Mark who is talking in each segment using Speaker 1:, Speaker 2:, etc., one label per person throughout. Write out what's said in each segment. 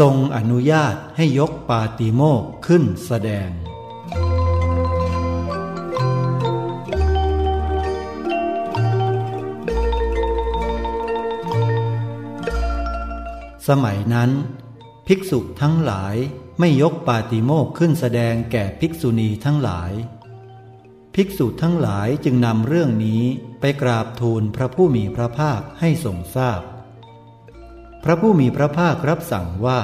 Speaker 1: ทรงอนุญาตให้ยกปาติโมกขึ้นแสดง สมัยนั้น ภิกษุทั้งหลายไม่ยกปาติโมกขึ้นแสดงแก่ภิกษุณีทั้งหลาย ภิกษุทั้งหลายจึงนำเรื่องนี้ไปกราบทูลพระผู้มีพระภาคให้ทรงทราบพ พระผู้มีพระภาครับสั่งว่า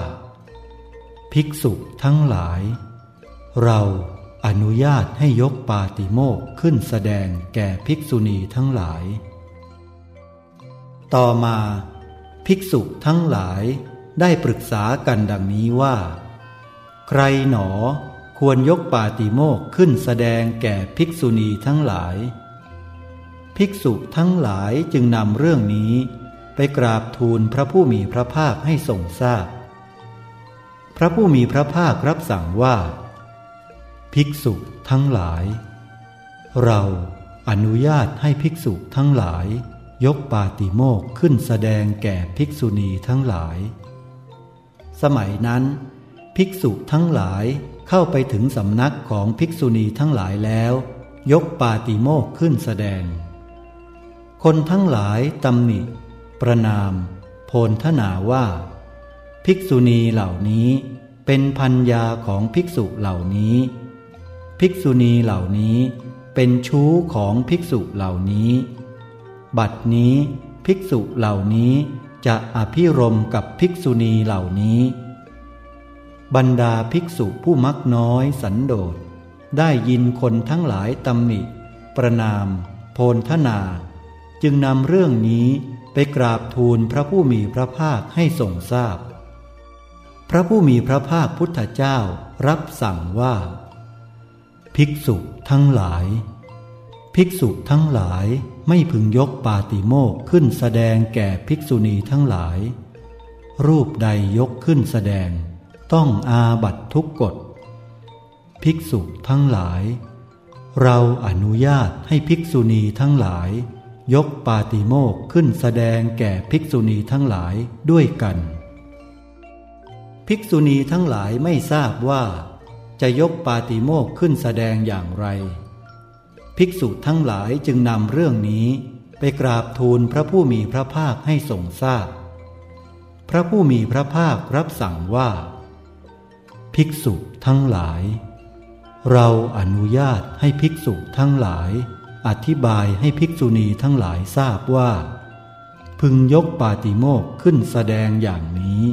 Speaker 1: ภิกษุทั้งหลาย เราอนุญาตให้ยกปาติโมกขึ้นแสดงแก่ภิกษุณีทั้งหลาย ต่อมา ภิกษุทั้งหลายได้ปรึกษากันดังนี้ว่า ใครหนอควรยกปาติโมกขึ้นแสดงแก่ภิกษุณีทั้งหลาย ภิกษุทั้งหลายจึงนำเรื่องนี้ ไปกราบทูลพระผู้มีพระภาคให้ทรงทราบพพระผู้มีพระภาครับสั่งว่า ภิกษุทั้งหลาย เราอนุญาตให้ภิกษุทั้งหลาย ยกปาติโมกขึ้นแสดงแก่ภิกษุณีทั้งหลาย สมัยนั้น ภิกษุทั้งหลายเข้าไปถึงสำนักของภิกษุณีทั้งหลายแล้ว ยกปาติโมกขึ้นแสดง คนทั้งหลายตำหนิ ประนาม โพลทนาว่า ภิกษุณีเหล่านี้เป็นพัญญาของภิกษุเหล่านี้ ภิกษุณีเหล่านี้เป็นชู้ของภิกษุเหล่านี้ บัดนี้ภิกษุเหล่านี้จะอภิรมกับภิกษุณีเหล่านี้ บรรดาภิกษุผู้มักน้อยสันโดษได้ยินคนทั้งหลายตำหนิ ประนาม โพลทนา จึงนำเรื่องนี้ไปกราบทูลพระผู้มีพระภาคให้ทรงทราบพพระผู้มีพระภาคพุทธเจ้ารับสั่งว่า ภิกษุทั้งหลาย ภิกษุทั้งหลายไม่พึงยกปาติโมกขึ้นแสดงแก่ภิกษุณีทั้งหลาย รูปใดยกขึ้นแสดง ต้องอาบัตทุกกฎ ภิกษุทั้งหลาย เราอนุญาตให้ภิกษุณีทั้งหลาย ยกปาติโมกขึ้นแสดงแก่ภิกษุณีทั้งหลายด้วยกัน ภิกษุณีทั้งหลายไม่ทราบว่า จะยกปาติโมกขึ้นแสดงอย่างไร ภิกษุทั้งหลายจึงนำเรื่องนี้ไปกราบทูลพระผู้มีพระภาคให้ทรงทราบพพระผู้มีพระภาครับสั่งว่า ภิกษุทั้งหลาย เราอนุญาตให้ภิกษุทั้งหลาย อธิบายให้ภิกษุณีทั้งหลายทราบว่า พึงยกปาติโมกขึ้นแสดงอย่างนี้